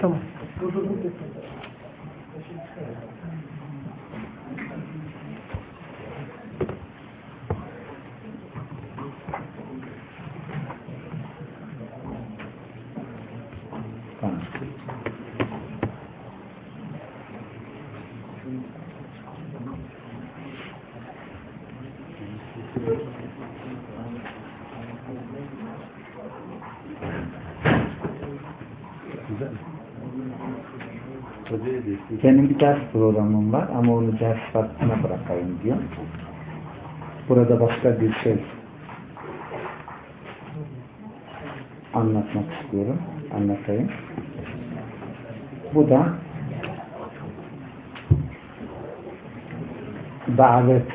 Tamam. Benim bir ders programım var ama onu ders vaktine bırakayım diyor. Burada başka bir şey anlatmak istiyorum. Anlatayım. Bu da davet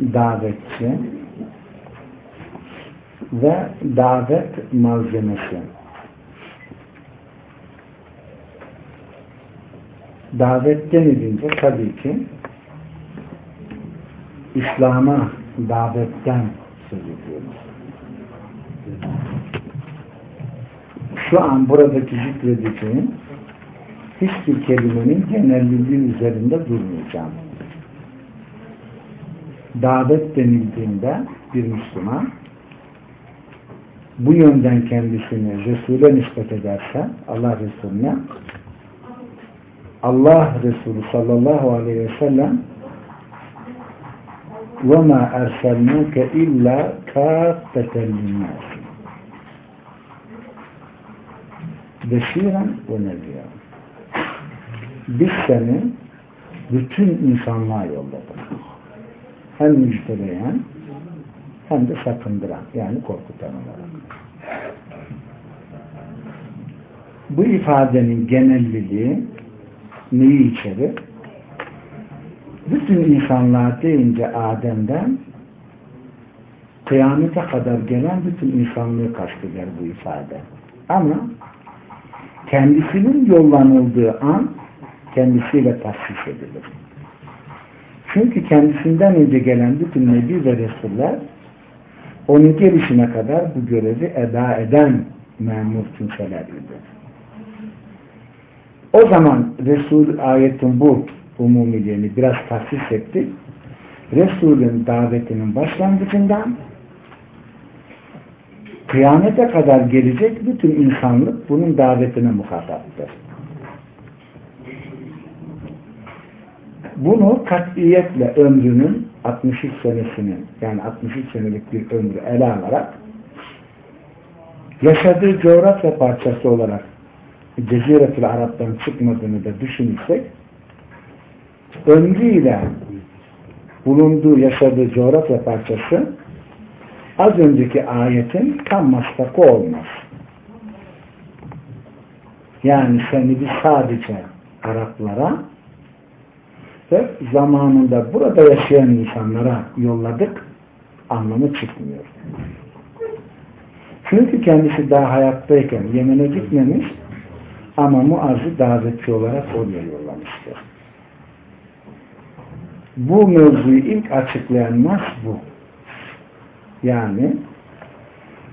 davetçi ve davet malzemesi. Davet denilince tabii ki İslam'a davetten söz ediyoruz. Şu an buradaki zikredeceğim hiçbir kelimenin genelliliği üzerinde durmayacağım. Davet denildiğinde bir Müslüman bu yönden kendisini Resul'e nispet ederse Allah Resulüne Allah Resulü sallallahu aleyhi ve sellem وَمَا اَرْسَلْنَاكَ اِلَّا كَافَّةً لِلنَّاسِ Beşiren ve nevira. Biz seni bütün insanlığa yolladık. Hem müjdeleyen hem de sakındıran yani korkutan olarak. Bu ifadenin genelliliği neyi içerir? Bütün insanlar deyince Adem'den kıyamete kadar gelen bütün insanlığı kasteder bu ifade. Ama kendisinin yollanıldığı an kendisiyle tahsis edilir. Çünkü kendisinden önce gelen bütün Nebi ve Resuller onun gelişine kadar bu görevi eda eden memur kimseler idi. O zaman Resul ayetin bu umumiliğini biraz tahsis ettik. Resul'ün davetinin başlangıcından kıyamete kadar gelecek bütün insanlık bunun davetine muhataptır. Bunu katiyetle ömrünün 63 senesini yani 63 senelik bir ömrü ele alarak yaşadığı coğrafya parçası olarak Ceziretül Arap'tan çıkmadığını da düşünürsek ömrüyle bulunduğu, yaşadığı coğrafya parçası az önceki ayetin tam mastakı olmaz. Yani seni biz sadece Araplara ve zamanında burada yaşayan insanlara yolladık anlamı çıkmıyor. Çünkü kendisi daha hayattayken Yemen'e gitmemiş ama Muaz'ı davetçi olarak oraya yollamıştır. Bu mevzuyu ilk açıklayan nas bu. Yani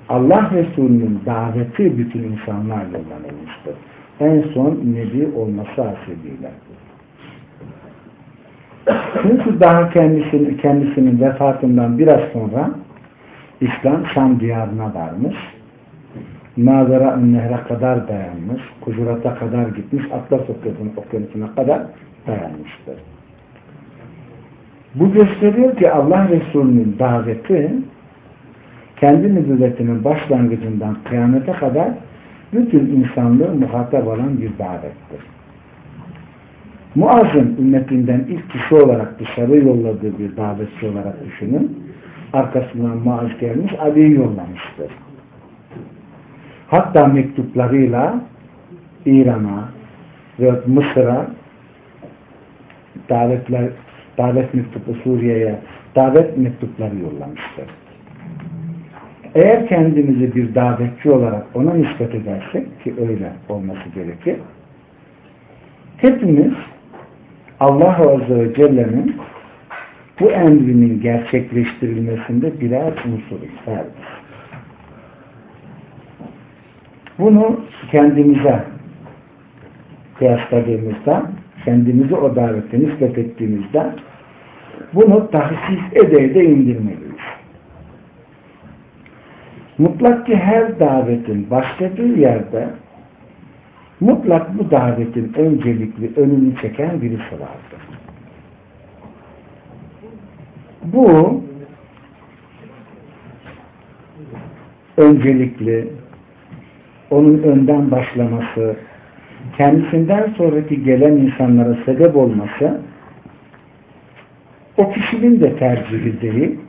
Allah Resulü'nün daveti bütün insanlar yollanılmıştır. En son Nebi olması hasebiyle. Çünkü daha kendisinin, kendisinin vefatından biraz sonra İslam Şam diyarına varmış. Nazara Nehre kadar dayanmış. Kucurat'a kadar gitmiş. Atlas okyanusuna kadar dayanmıştır. Bu gösteriyor ki Allah Resulü'nün daveti kendi nübüvvetinin başlangıcından kıyamete kadar bütün insanlığı muhatap olan bir davettir. Muaz'ın ümmetinden ilk kişi olarak dışarı yolladığı bir davetçi olarak düşünün. Arkasından Muaz gelmiş, Ali'yi yollamıştır. Hatta mektuplarıyla İran'a ve Mısır'a davetler, davet mektubu Suriye'ye davet mektupları yollamıştır. Eğer kendimizi bir davetçi olarak ona nispet edersek ki öyle olması gerekir hepimiz Allah Azze ve Celle'nin bu emrinin gerçekleştirilmesinde birer unsur isterdir. Bunu kendimize kıyasladığımızda, kendimizi o davete nispet ettiğimizde bunu tahsis ede ede indirmeliyiz. Mutlak ki her davetin başladığı yerde mutlak bu davetin öncelikli önünü çeken birisi vardır. Bu öncelikli onun önden başlaması kendisinden sonraki gelen insanlara sebep olması o kişinin de tercihi değil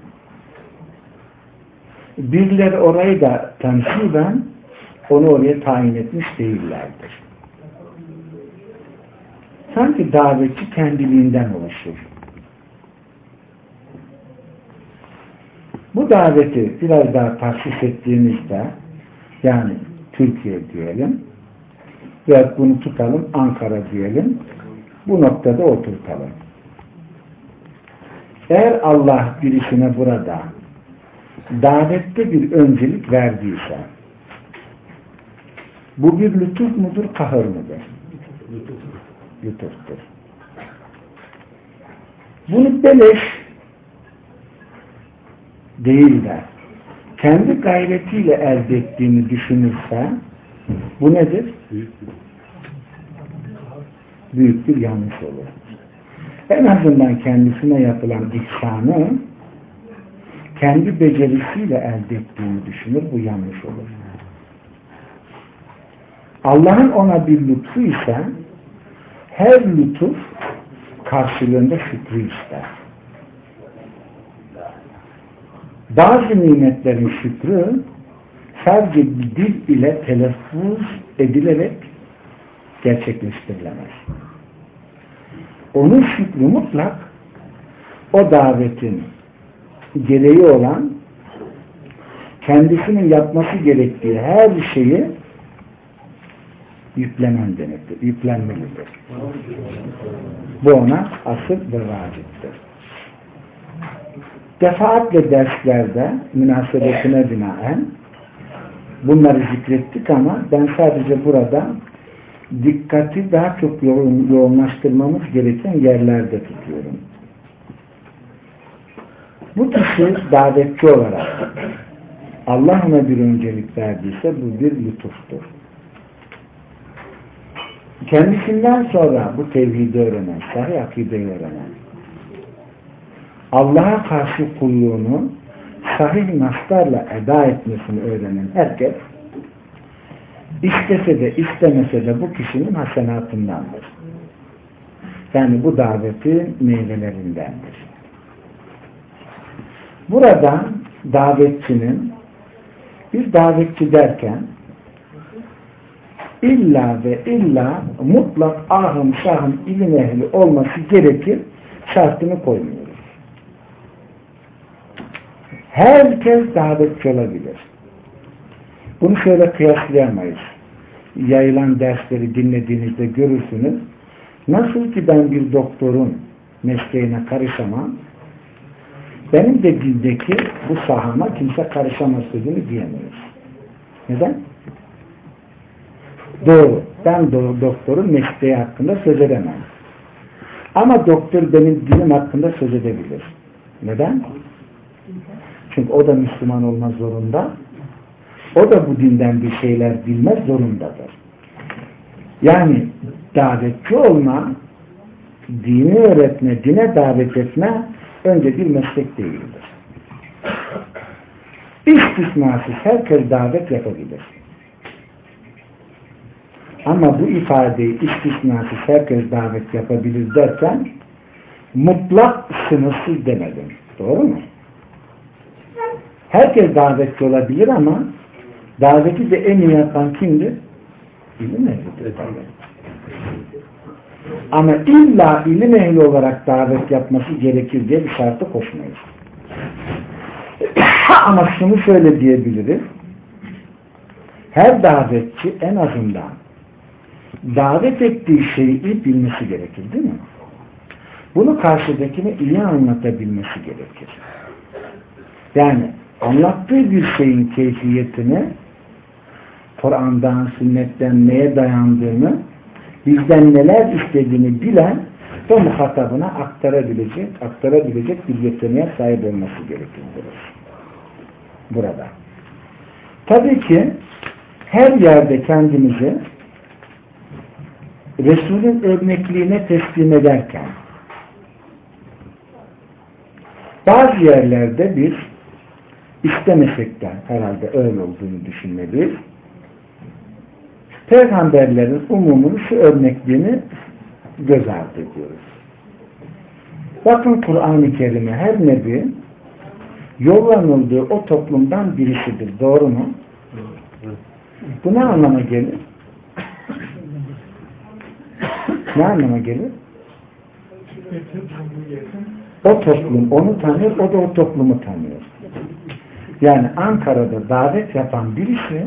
birileri orayı da temsilen onu oraya tayin etmiş değillerdir. Sanki davetçi kendiliğinden oluşur. Bu daveti biraz daha tahsis ettiğimizde yani Türkiye diyelim ve bunu tutalım Ankara diyelim bu noktada oturtalım. Eğer Allah birisine burada davette bir öncelik verdiyse bu bir lütuf mudur, kahır mıdır? Lütuftur. Bunu beleş değil de kendi gayretiyle elde ettiğini düşünürse bu nedir? Büyük bir yanlış olur. En azından kendisine yapılan ihsanı kendi becerisiyle elde ettiğini düşünür. Bu yanlış olur. Allah'ın ona bir lütfu ise her lütuf karşılığında şükrü ister. Bazı nimetlerin şükrü sadece dil ile telaffuz edilerek gerçekleştirilemez. Onun şükrü mutlak o davetin gereği olan kendisinin yapması gerektiği her şeyi yüklemen demektir. Yüklenmelidir. Bu ona asıl ve vaciptir. Defaatle derslerde münasebetine binaen bunları zikrettik ama ben sadece burada dikkati daha çok yoğun, yoğunlaştırmamız gereken yerlerde tutuyorum. Bu kişi davetçi olarak Allah ona bir öncelik verdiyse bu bir lütuftur. Kendisinden sonra bu tevhidi öğrenen, sahih akideyi öğrenen, Allah'a karşı kulluğunu sahih naslarla eda etmesini öğrenen herkes istese de istemese de bu kişinin hasenatındandır. Yani bu davetin meyvelerindendir. Burada davetçinin bir davetçi derken illa ve illa mutlak ahım şahım ilim ehli olması gerekir şartını koymuyoruz. Herkes davetçi olabilir. Bunu şöyle kıyaslayamayız. Yayılan dersleri dinlediğinizde görürsünüz. Nasıl ki ben bir doktorun mesleğine karışamam, benim de dildeki bu sahama kimse karışamaz sözünü diyemeyiz. Neden? Doğru. Ben doğru, doktorun mesleği hakkında söz edemem. Ama doktor benim dilim hakkında söz edebilir. Neden? Çünkü o da Müslüman olma zorunda. O da bu dinden bir şeyler bilmez zorundadır. Yani davetçi olma, dini öğretme, dine davet etme önce bir meslek değildir. İstisnasız herkes davet yapabilir. Ama bu ifadeyi istisnasız herkes davet yapabilir derken mutlak sınırsız demedim. Doğru mu? Herkes davetçi olabilir ama daveti de en iyi yapan kimdir? İlim ehlidir. Ama illa ilim ehli olarak davet yapması gerekir diye bir şartı koşmayız. ama şunu şöyle diyebiliriz. Her davetçi en azından davet ettiği şeyi bilmesi gerekir değil mi? Bunu karşıdakine iyi anlatabilmesi gerekir. Yani anlattığı bir şeyin keyfiyetini Kur'an'dan, sünnetten neye dayandığını, bizden neler istediğini bilen ve muhatabına aktarabilecek, aktarabilecek bir yeteneğe sahip olması gerekir. Burada. Tabii ki her yerde kendimizi Resul'ün örnekliğine teslim ederken bazı yerlerde biz istemesek de herhalde öyle olduğunu düşünmeliyiz. Peygamberlerin umumunu şu örnekliğini göz ardı ediyoruz. Bakın Kur'an-ı Kerim'e her nebi yollanıldığı o toplumdan birisidir. Doğru mu? Bu ne anlama gelir? Ne anlama gelir? O toplum onu tanır, o da o toplumu tanıyor. Yani Ankara'da davet yapan birisi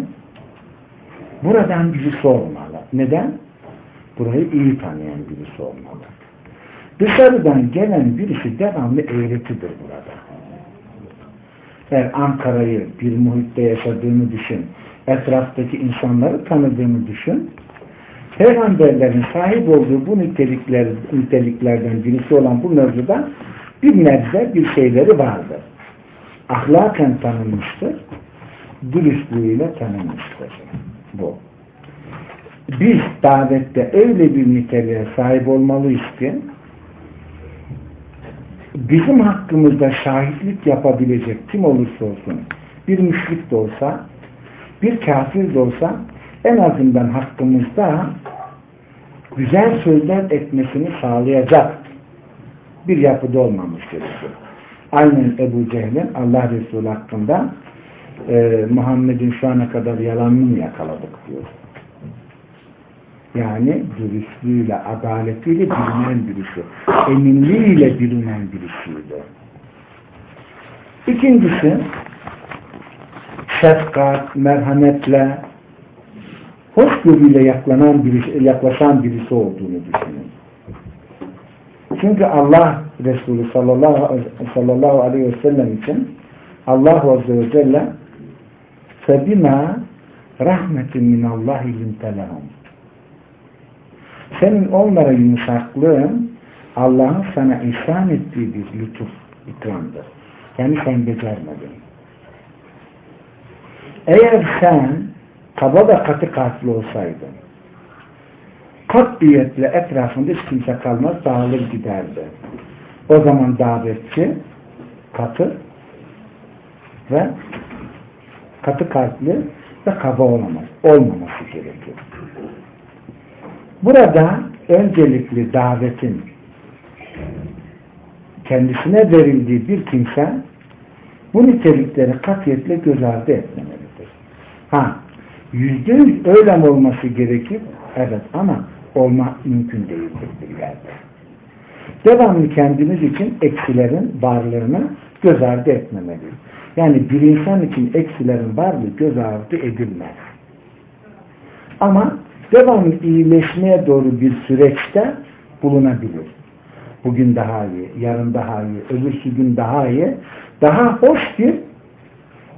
buradan birisi olmalı. Neden? Burayı iyi tanıyan birisi olmalı. Dışarıdan gelen birisi devamlı eğretidir burada. Eğer Ankara'yı bir muhitte yaşadığını düşün, etraftaki insanları tanıdığını düşün, Peygamberlerin sahip olduğu bu nitelikler, niteliklerden birisi olan bu mevzuda bir nebze bir şeyleri vardır. Ahlaken tanınmıştır, dürüstlüğüyle tanınmıştır. Bu. Biz davette öyle bir niteliğe sahip olmalıyız ki bizim hakkımızda şahitlik yapabilecek kim olursa olsun bir müşrik de olsa bir kafir de olsa en azından hakkımızda güzel sözler etmesini sağlayacak bir yapıda olmamız gerekiyor. Aynen Ebu Cehil'in Allah Resulü hakkında e, Muhammed'in şu ana kadar yalanını yakaladık diyor. Yani dürüstlüğüyle, adaletiyle bilinen birisi. Eminliğiyle bilinen birisiydi. İkincisi şefkat, merhametle hoşgörüyle yaklanan birisi, yaklaşan birisi olduğunu düşünün. Çünkü Allah Resulü sallallahu, sallallahu aleyhi ve sellem için Allah Azze ve Celle فَبِمَا رَحْمَةٍ مِنَ اللّٰهِ لِنْتَلَهُمْ Senin onlara yumuşaklığın Allah'ın sana ihsan ettiği bir lütuf, ikramdır. Yani sen becermedin. Eğer sen kaba da katı kalpli olsaydın katliyetle etrafında hiç kimse kalmaz, dağılır giderdi. O zaman davetçi katı ve katı kalpli ve kaba olamaz. Olmaması gerekiyor. Burada öncelikli davetin kendisine verildiği bir kimse bu nitelikleri katiyetle göz ardı etmemelidir. Ha, yüzde yüz öyle olması gerekir? Evet ama olma mümkün değildir bir yerde. Devamlı kendimiz için eksilerin varlığını göz ardı etmemeliyiz. Yani bir insan için eksilerin varlığı göz ardı edilmez. Ama devamlı iyileşmeye doğru bir süreçte bulunabilir. Bugün daha iyi, yarın daha iyi, öbürsü gün daha iyi, daha hoş bir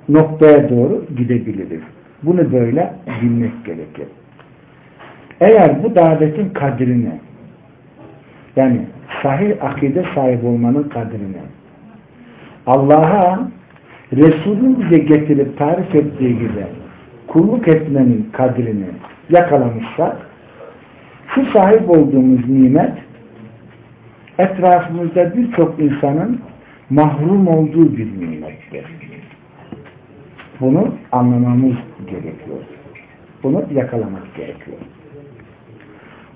noktaya doğru gidebiliriz. Bunu böyle bilmek gerekir. Eğer bu davetin kadrini yani sahih akide sahip olmanın kadrini Allah'a Resul'ün bize getirip tarif ettiği gibi kulluk etmenin kadrini yakalamışsak şu sahip olduğumuz nimet etrafımızda birçok insanın mahrum olduğu bir nimettir. Bunu anlamamız gerekiyor. Bunu yakalamak gerekiyor.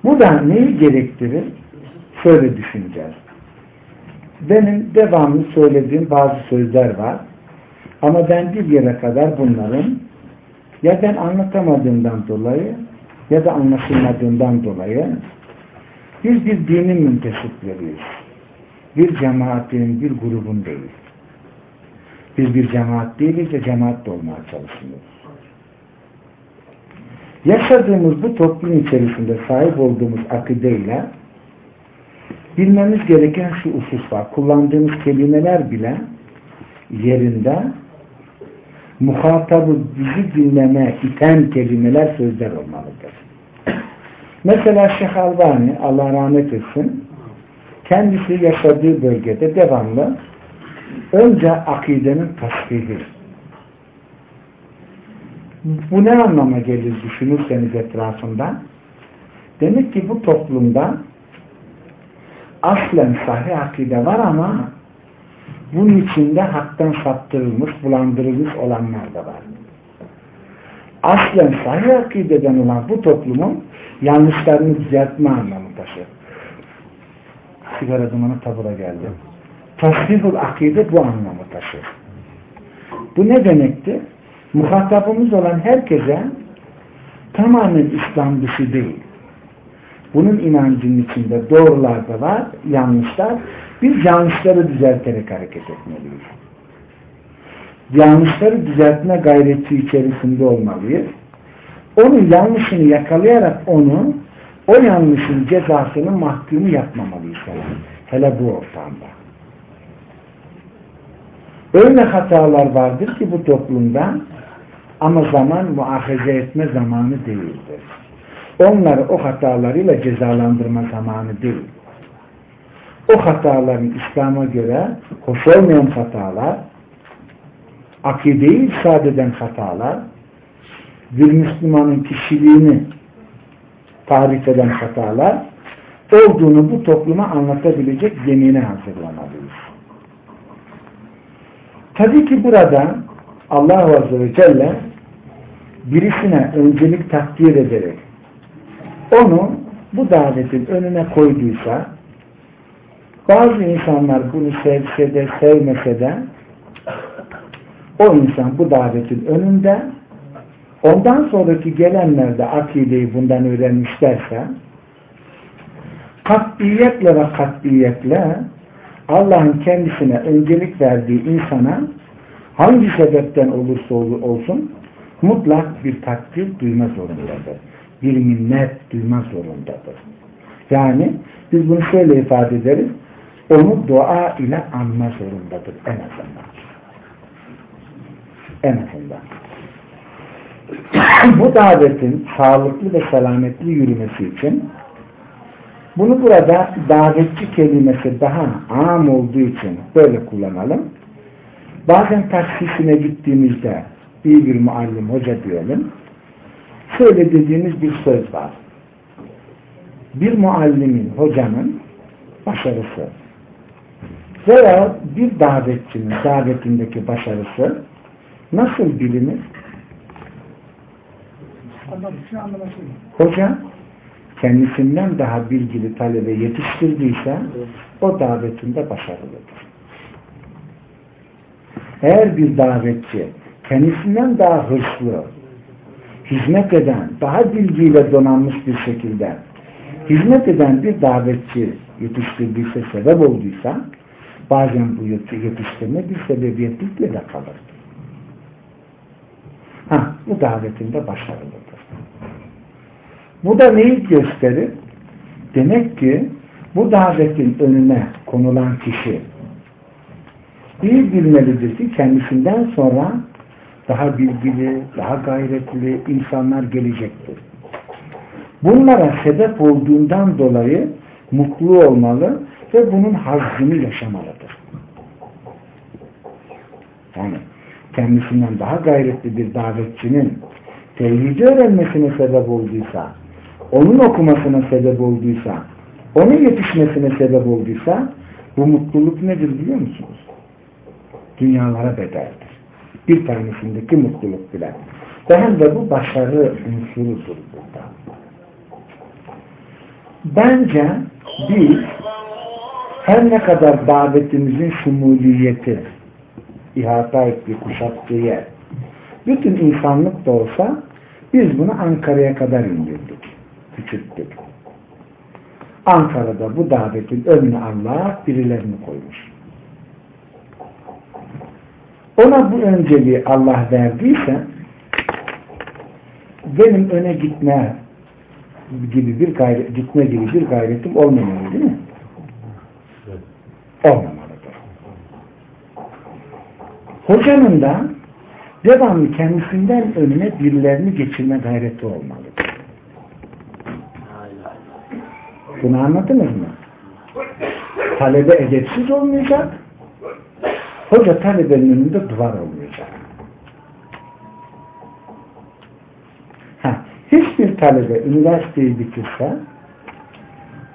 Bu da neyi gerektirir? Şöyle düşüneceğiz. Benim devamlı söylediğim bazı sözler var. Ama ben bir yere kadar bunların ya ben anlatamadığımdan dolayı ya da anlaşılmadığından dolayı biz bir dinin müntesipleriyiz. Bir cemaatin, bir grubun değil. Biz bir cemaat değiliz de cemaat de olmaya çalışıyoruz. Yaşadığımız bu toplum içerisinde sahip olduğumuz akideyle bilmemiz gereken şu husus var. Kullandığımız kelimeler bile yerinde muhatabı bizi dinleme iten kelimeler sözler olmalıdır. Mesela Şeyh Albani Allah rahmet etsin kendisi yaşadığı bölgede devamlı önce akidenin tasfihi bu ne anlama gelir düşünürseniz etrafında demek ki bu toplumda aslen sahih akide var ama bunun içinde haktan saptırılmış, bulandırılmış olanlar da var. Aslen sahih akideden olan bu toplumun yanlışlarını düzeltme anlamı taşır. Sigara dumanı tabura geldi. Tasdihul akide bu anlamı taşır. Bu ne demekti? Muhatabımız olan herkese tamamen İslam dışı değil. Bunun inancının içinde doğrular da var, yanlışlar. Biz yanlışları düzelterek hareket etmeliyiz. Yanlışları düzeltme gayreti içerisinde olmalıyız. Onun yanlışını yakalayarak onu o yanlışın cezasını mahkumu yapmamalıyız. Hele bu ortamda. Öyle hatalar vardır ki bu toplumda ama zaman muahaze etme zamanı değildir. Onları o hatalarıyla cezalandırma zamanı değil. O hataların İslam'a göre hoş olmayan hatalar, akideyi ifsad hatalar, bir Müslümanın kişiliğini tarif eden hatalar olduğunu bu topluma anlatabilecek zemine hazırlamalıyız. Tabii ki burada Allah Azze ve Celle birisine öncelik takdir ederek onu bu davetin önüne koyduysa bazı insanlar bunu sevse de sevmese de o insan bu davetin önünde ondan sonraki gelenler de akideyi bundan öğrenmişlerse katliyetle ve katliyetle Allah'ın kendisine öncelik verdiği insana hangi sebepten olursa olsun mutlak bir takdir duyma zorundadır. Bir minnet duyma zorundadır. Yani biz bunu şöyle ifade ederiz. Onu dua ile anma zorundadır en azından. En azından. Bu davetin sağlıklı ve selametli yürümesi için bunu burada davetçi kelimesi daha am olduğu için böyle kullanalım. Bazen taksisine gittiğimizde iyi bir muallim, hoca diyelim. Şöyle dediğimiz bir söz var. Bir muallimin, hocanın başarısı veya bir davetçinin davetindeki başarısı nasıl bilinir? Hoca kendisinden daha bilgili talebe yetiştirdiyse o davetinde başarılıdır. Eğer bir davetçi kendisinden daha hırslı, hizmet eden, daha bilgiyle donanmış bir şekilde hizmet eden bir davetçi yetiştirdiyse, sebep olduysa bazen bu yetiştirme bir sebebiyetlikle de kalır. Ha, bu davetinde başarılıdır. Bu da neyi gösterir? Demek ki bu davetin önüne konulan kişi iyi bilmelidir ki kendisinden sonra daha bilgili, daha gayretli insanlar gelecektir. Bunlara sebep olduğundan dolayı mutlu olmalı ve bunun hazzını yaşamalıdır. Yani kendisinden daha gayretli bir davetçinin tevhidi öğrenmesine sebep olduysa, onun okumasına sebep olduysa, onun yetişmesine sebep olduysa bu mutluluk nedir biliyor musunuz? Dünyalara bedeldir. Bir tanesindeki mutluluk bile. Ve hem de bu başarı unsurudur burada. Bence biz her ne kadar davetimizin şumuliyeti ihata ettiği, kuşattığı bütün insanlık da olsa biz bunu Ankara'ya kadar indirdik. Küçülttük. Ankara'da bu davetin önüne Allah birilerini koymuş. Ona bu önceliği Allah verdiyse benim öne gitme gibi bir gayret, gitme gibi bir gayretim olmamalı değil mi? Olmamalıdır. Hocanın da devamlı kendisinden önüne birilerini geçirme gayreti olmalıdır. Bunu anladınız mı? Talebe edepsiz olmayacak, hoca talebenin önünde duvar olmayacak. Ha, hiçbir talebe üniversiteyi bitirse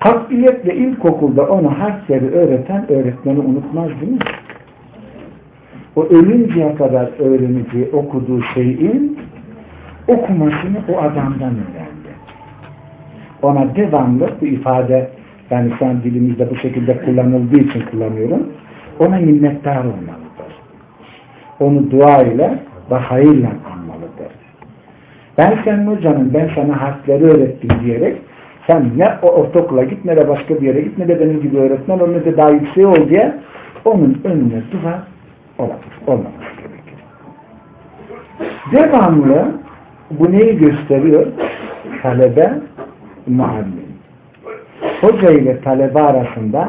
Katiyetle ilkokulda ona harfleri öğreten öğretmeni unutmaz değil mi? O ölünceye kadar öğreneceği, okuduğu şeyin okumasını o adamdan öğrendi. Ona devamlı bu ifade yani şu an dilimizde bu şekilde kullanıldığı için kullanıyorum. Ona minnettar olmalıdır. Onu dua ile ve hayırla anmalıdır. Ben senin hocanın ben sana harfleri öğrettim diyerek sen ne o ortaokula git ne de başka bir yere git ne de benim gibi öğretmen ol ne de daha yüksek ol diye onun önüne duvar olamaz. Olmaması gerekir. Devamlı bu neyi gösteriyor? Talebe muallim. Hoca ile talebe arasında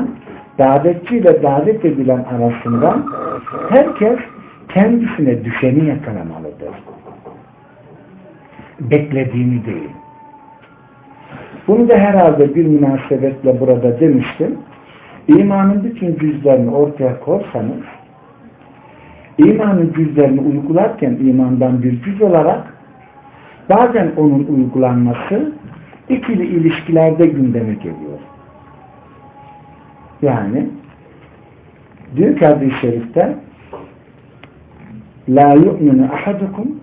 davetçi ile davet edilen arasında herkes kendisine düşeni yakalamalıdır. Beklediğini değil. Bunu da herhalde bir münasebetle burada demiştim. İmanın bütün cüzlerini ortaya korsanız imanın cüzlerini uygularken imandan bir cüz olarak bazen onun uygulanması ikili ilişkilerde gündeme geliyor. Yani ki hadis-i şerifte La yu'minu ahadukum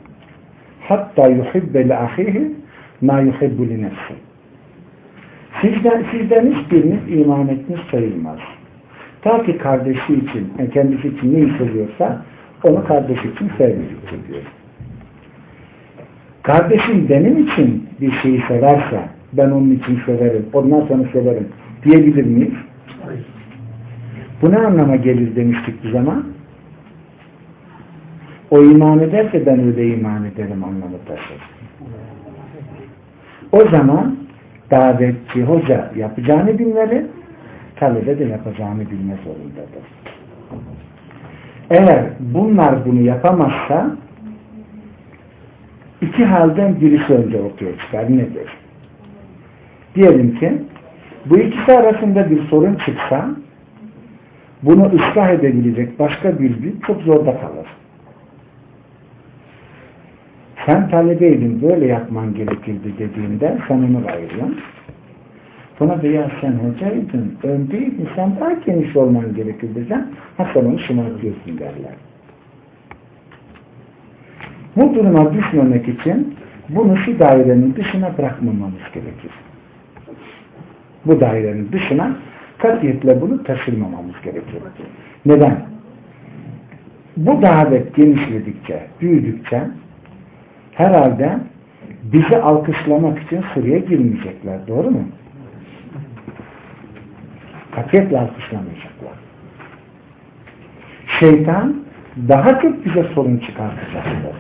hatta yuhibbe li ahihi ma yuhibbu li nefsihi Sizden, sizden hiçbiriniz iman etmiş sayılmaz. Ta ki kardeşi için, yani kendisi için ne hissediyorsa onu kardeşi için sevmeyecektir diyor. Kardeşim benim için bir şeyi severse ben onun için severim, ondan sonra severim diyebilir miyiz? Bu ne anlama gelir demiştik bir zaman? O iman ederse ben öyle iman ederim anlamı taşır. O zaman davetçi hoca yapacağını bilmeli, talebe de yapacağını bilme zorundadır. Eğer bunlar bunu yapamazsa iki halden birisi önce ortaya çıkar. Nedir? Diyelim ki bu ikisi arasında bir sorun çıksa bunu ıslah edebilecek başka bir bir çok zorda kalır. Sen talebeydin böyle yapman gerekirdi dediğinde sen onu ayırıyorsun. Buna da sen hocaydın, öndeydin, sen daha geniş olman gerekirdi sen. Ha sen onu şımartıyorsun derler. Bu duruma düşmemek için bunu şu dairenin dışına bırakmamamız gerekir. Bu dairenin dışına katiyetle bunu taşırmamamız gerekir. Neden? Bu davet genişledikçe, büyüdükçe herhalde bizi alkışlamak için sıraya girmeyecekler. Doğru mu? Katiyetle alkışlamayacaklar. Şeytan daha çok bize sorun çıkartacaktır.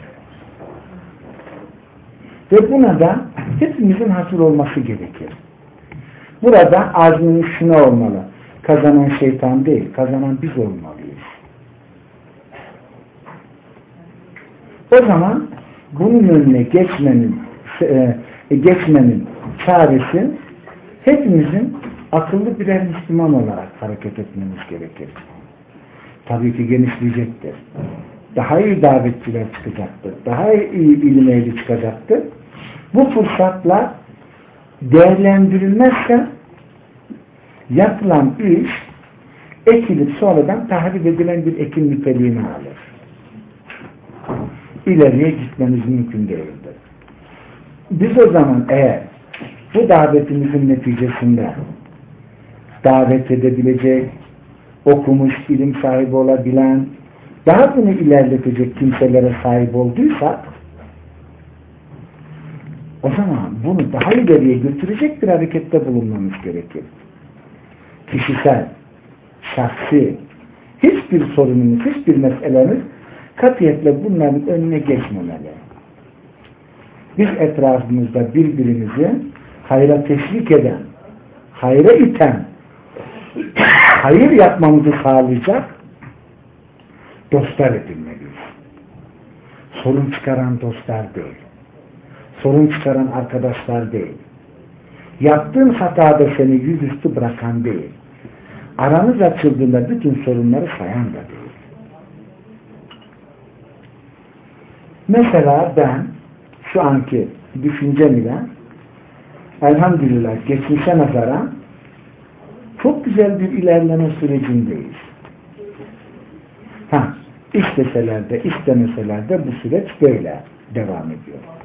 Ve buna da hepimizin hazır olması gerekir. Burada azmimiz şuna olmalı. Kazanan şeytan değil, kazanan biz olmalıyız. O zaman bunun önüne geçmenin e, geçmenin çaresi hepimizin akıllı birer Müslüman olarak hareket etmemiz gerekir. Tabii ki genişleyecektir. Daha iyi davetçiler çıkacaktır. Daha iyi ilim çıkacaktır. Bu fırsatlar değerlendirilmezse yapılan iş ekilip sonradan tahrip edilen bir ekim niteliğini alır ileriye gitmemiz mümkün değildir. Biz o zaman eğer bu davetimizin neticesinde davet edebilecek, okumuş, ilim sahibi olabilen, daha bunu ilerletecek kimselere sahip olduysak o zaman bunu daha ileriye götürecek bir harekette bulunmamız gerekir. Kişisel, şahsi, hiçbir sorunumuz, hiçbir meselemiz katiyetle bunların önüne geçmemeli. Biz etrafımızda birbirimizi hayra teşvik eden, hayra iten, hayır yapmamızı sağlayacak dostlar edinmeliyiz. sorun çıkaran dostlar değil. Sorun çıkaran arkadaşlar değil. Yaptığın hatada seni yüzüstü bırakan değil. Aranız açıldığında bütün sorunları sayan da değil. Mesela ben şu anki düşüncem ile elhamdülillah geçmişe nazaran çok güzel bir ilerleme sürecindeyiz. Ha, isteseler de istemeseler de bu süreç böyle devam ediyor.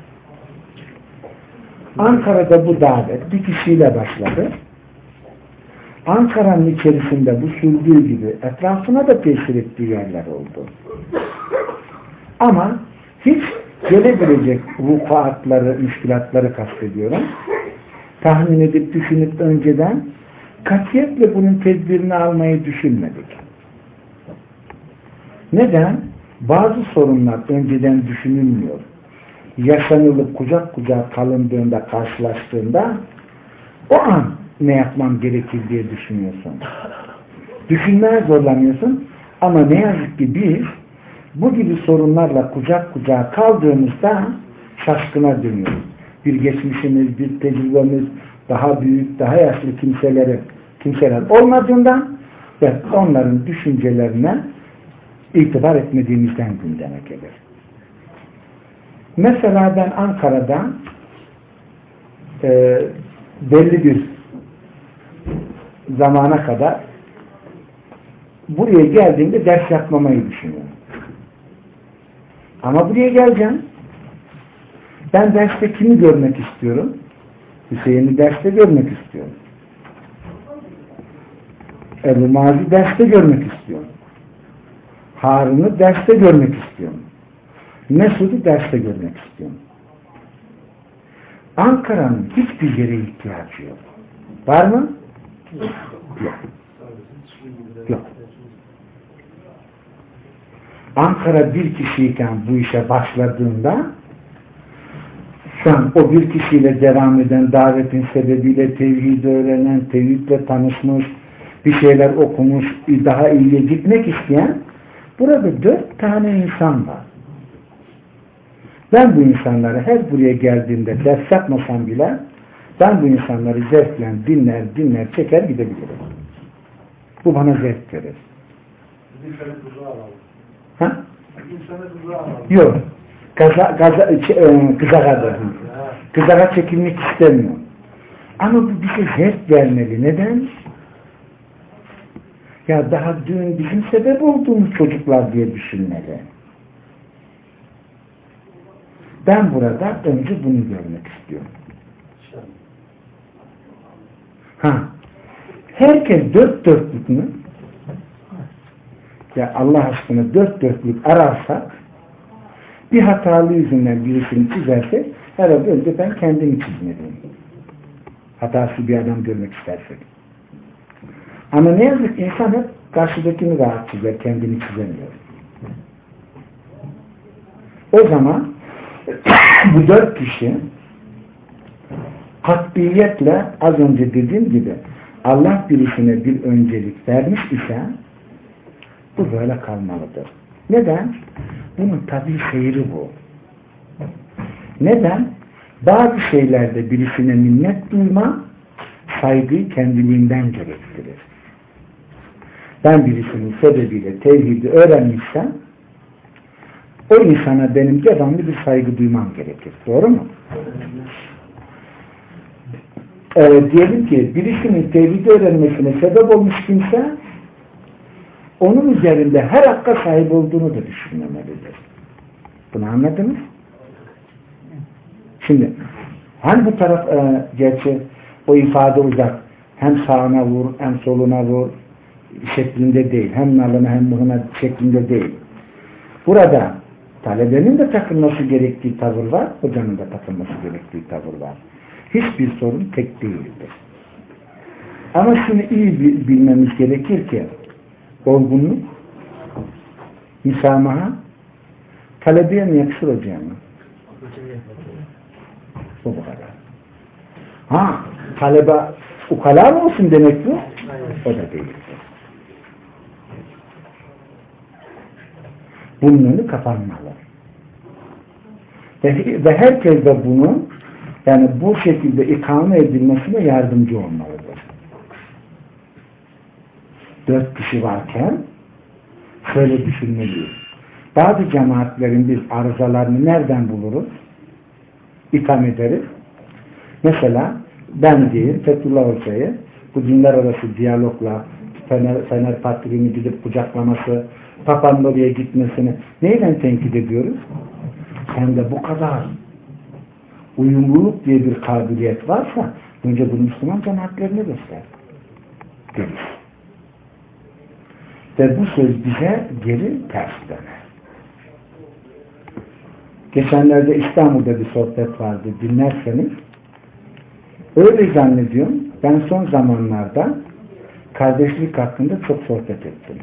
Ankara'da bu davet bir kişiyle başladı. Ankara'nın içerisinde bu sürdüğü gibi etrafına da tesir ettiği yerler oldu. Ama hiç gelebilecek vukuatları, müşkilatları kastediyorum. Tahmin edip düşünüp önceden katiyetle bunun tedbirini almayı düşünmedik. Neden? Bazı sorunlar önceden düşünülmüyor. Yaşanılıp kucak kucak kalındığında, karşılaştığında o an ne yapmam gerekir diye düşünüyorsun. Düşünmeye zorlanıyorsun ama ne yazık ki biz bu gibi sorunlarla kucak kucağa kaldığımızda şaşkına dönüyoruz. Bir geçmişimiz, bir tecrübemiz, daha büyük, daha yaşlı kimseleri, kimseler olmadığından ve onların düşüncelerine itibar etmediğimizden gündeme gelir. Mesela ben Ankara'da e, belli bir zamana kadar buraya geldiğimde ders yapmamayı düşünüyorum. Ama buraya geleceğim. Ben derste kimi görmek istiyorum? Hüseyin'i derste görmek istiyorum. Ebu Mazi derste görmek istiyorum. Harun'u derste görmek istiyorum. Mesud'u derste görmek istiyorum. Ankara'nın hiçbir yere ihtiyacı yok. Var mı? Yok. Yok. Ankara bir kişiyken bu işe başladığında an o bir kişiyle devam eden davetin sebebiyle tevhid öğrenen, tevhidle tanışmış, bir şeyler okumuş, daha iyiye gitmek isteyen burada dört tane insan var. Ben bu insanları her buraya geldiğimde ders yapmasam bile ben bu insanları zevkle dinler, dinler, çeker gidebilirim. Bu bana zevk verir. Ha? Yok. Kaza, gaza, e, kızara Kızara çekilmek istemiyor. Ama bu bize zevk vermeli. Neden? Ya daha dün bizim sebep olduğumuz çocuklar diye düşünmeli. Ben burada önce bunu görmek istiyorum. Ha. Herkes dört dörtlük mü? Ya Allah aşkına dört dörtlük ararsak bir hatalı yüzünden birisini çizerse herhalde önce ben kendimi çizmeliyim. Hatası bir adam görmek istersek. Ama ne yazık insan hep karşıdakini rahat çizer, kendini çizemiyor. O zaman bu dört kişi katliyetle az önce dediğim gibi Allah birisine bir öncelik vermiş ise bu böyle kalmalıdır. Neden? Bunun tabi seyri bu. Neden? Bazı şeylerde birisine minnet duyma saygıyı kendiliğinden gerektirir. Ben birisinin sebebiyle tevhidi öğrenmişsem o insana benim devamlı bir saygı duymam gerekir. Doğru mu? Ee, diyelim ki birisinin tevhidi öğrenmesine sebep olmuş kimse onun üzerinde her hakka sahip olduğunu da düşünmemelidir. Bunu anladınız? Şimdi hani bu taraf e, gerçi o ifade uzak hem sağına vur hem soluna vur şeklinde değil. Hem nalına hem muhuna şeklinde değil. Burada talebenin de takılması gerektiği tavır var, hocanın da takılması gerektiği tavır var. Hiçbir sorun tek değildir. Ama şunu iyi bilmemiz gerekir ki olgunluk, müsamaha talebeye mi yakışır hocam mı? Bu kadar. Ha, talebe ukala mı olsun demek bu? O da değildir. Bunun önü kapanmalı. Ve, herkes de bunu yani bu şekilde ikame edilmesine yardımcı olmalıdır. Dört kişi varken şöyle düşünmeliyiz. Bazı cemaatlerin biz arızalarını nereden buluruz? İtham ederiz. Mesela ben diyeyim Fethullah Hoca'yı bu dinler arası diyalogla Fener, Fener Patriğini gidip kucaklaması, Papa'nın oraya gitmesini neyle tenkit ediyoruz? Hem de bu kadar uyumluluk diye bir kabiliyet varsa önce bu Müslüman cemaatlerine göster. Deriz. Ve bu söz bize geri ters döner. Geçenlerde İstanbul'da bir sohbet vardı. Dinlerseniz öyle zannediyorum. Ben son zamanlarda kardeşlik hakkında çok sohbet ettim.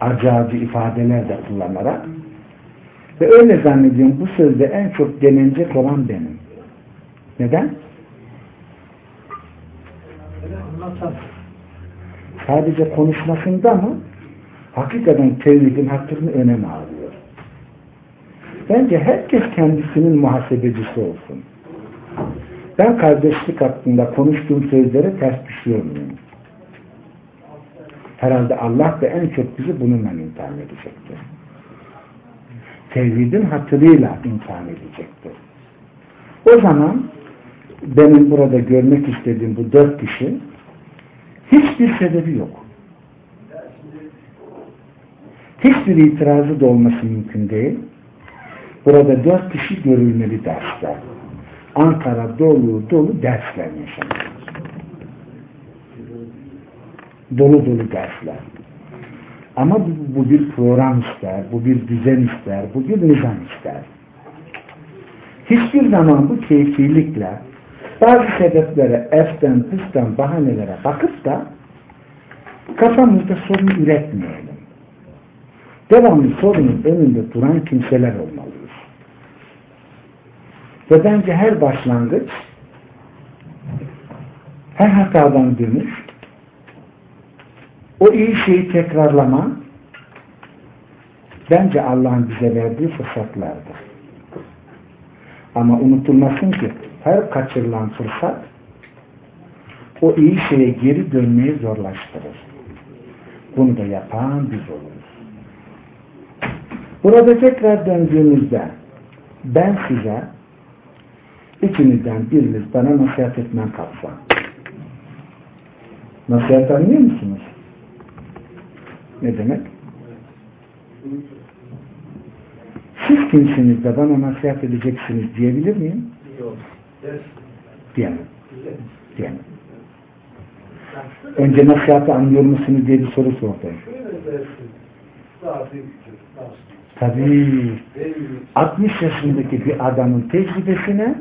Acı acı ifadeler de kullanarak ve öyle zannediyorum bu sözde en çok denenecek olan benim. Neden? Sadece konuşmasında mı hakikaten tevhidin hakkını önem alıyor. Bence herkes kendisinin muhasebecisi olsun. Ben kardeşlik hakkında konuştuğum sözlere ters düşüyor muyum? Herhalde Allah da en çok bizi bununla imtihan edecektir. Tevhidin hatırıyla imtihan edecektir. O zaman benim burada görmek istediğim bu dört kişi hiçbir sebebi yok. Hiçbir itirazı da olması mümkün değil. Burada dört kişi görülmeli dersler. Ankara dolu dolu dersler yaşanıyor. Dolu dolu dersler. Ama bu, bu bir program ister, bu bir düzen ister, bu bir nizam ister. Hiçbir zaman bu keyfilikle bazı sebeplere, eften, pıstan, bahanelere bakıp da kafamızda sorun üretmeyelim. Devamlı sorunun önünde duran kimseler olmalıyız. Ve bence her başlangıç her hatadan dönüş o iyi şeyi tekrarlama bence Allah'ın bize verdiği fırsatlardır. Ama unutulmasın ki her kaçırılan fırsat o iyi şeye geri dönmeyi zorlaştırır. Bunu da yapan biz oluruz. Burada tekrar döndüğümüzde ben size ikinizden biriniz bana nasihat etmen kalsa. Nasihat anlıyor musunuz? Ne demek? Siz kimsiniz de bana nasihat edeceksiniz diyebilir miyim? Yok. Diyemem. Diyemem. Önce nasihatı anlıyor musunuz diye bir soru sordum. Tabii 60 yaşındaki bir adamın tecrübesine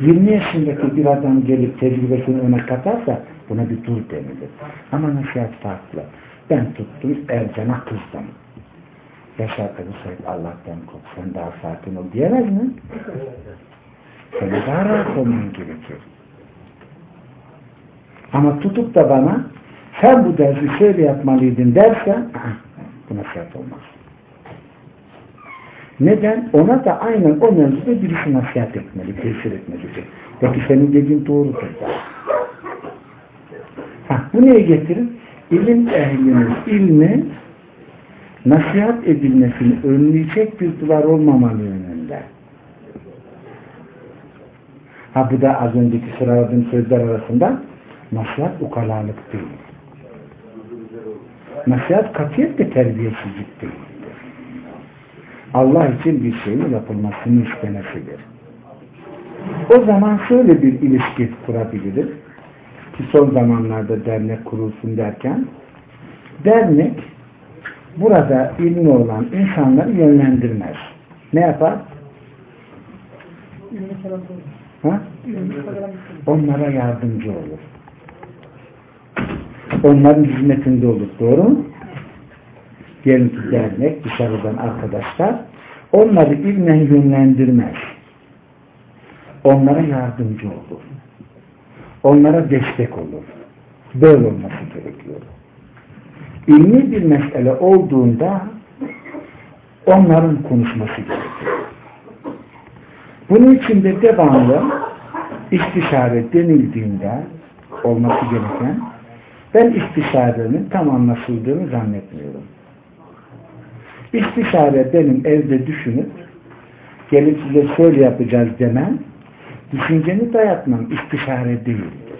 20 yaşındaki bir adam gelip tecrübesini öne katarsa buna bir dur denilir. Ama nasihat farklı. Ben tuttum Ercan'a kızdım. Yaşar Kılıçdaroğlu Allah'tan kork sen daha sakin ol diyemez mi? Sana daha rahat olman gerekir. Ama tutup da bana sen bu dersi şöyle yapmalıydın derse bu nasihat olmaz. Neden? Ona da aynen o mevzuda birisi nasihat etmeli, tesir etmelidir. Peki senin dediğin doğrudur da. Ha, bu neye getirir? İlim ehlinin ilmi nasihat edilmesini önleyecek bir duvar olmamalı yönünde. Ha bu da az önceki sıraladığım sözler arasında nasihat ukalalık değil. Nasihat katiyetle terbiyesizlik değil. Allah için bir şeyin yapılmasını istemesidir. O zaman şöyle bir ilişki kurabiliriz ki son zamanlarda dernek kurulsun derken dernek burada ilmi olan insanları yönlendirmez. Ne yapar? Ha? Onlara yardımcı olur. Onların hizmetinde olur. Doğru mu? Diyelim ki dernek, dışarıdan arkadaşlar onları ilmen yönlendirmez. Onlara yardımcı olur. Onlara destek olur. Böyle olması gerekiyor. İlmi bir mesele olduğunda onların konuşması gerekiyor. Bunun için de devamlı istişare denildiğinde olması gereken ben istişarenin tam anlaşıldığını zannetmiyorum. İstişare benim evde düşünüp gelip size şöyle yapacağız demem düşünceni dayatmam istişare değildir.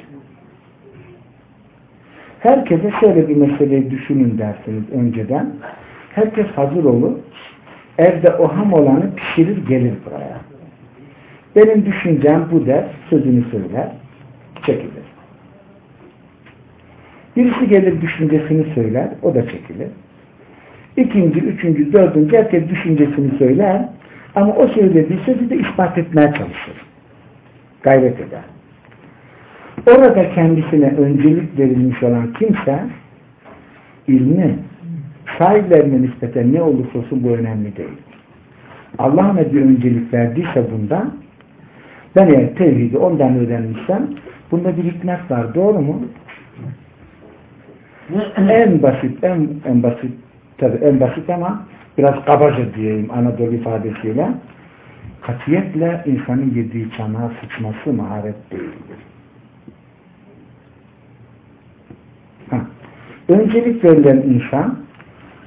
Herkese şöyle bir meseleyi düşünün dersiniz önceden. Herkes hazır olur. Evde o ham olanı pişirir gelir buraya. Benim düşüncem bu der, sözünü söyler, çekilir. Birisi gelir düşüncesini söyler, o da çekilir. İkinci, üçüncü, dördüncü herkes düşüncesini söyler ama o söylediği sözü de ispat etmeye çalışır. Gayret eder. Orada kendisine öncelik verilmiş olan kimse ilmi sahiplerine nispeten ne olursa olsun bu önemli değil. Allah ne bir öncelik verdiyse bundan ben eğer tevhidi ondan öğrenmişsem bunda bir hikmet var. Doğru mu? en basit, en, en basit tabi en basit ama biraz kabaca diyeyim Anadolu ifadesiyle katiyetle insanın yediği çanağa sıçması maharet değildir. Ha. Öncelik verilen insan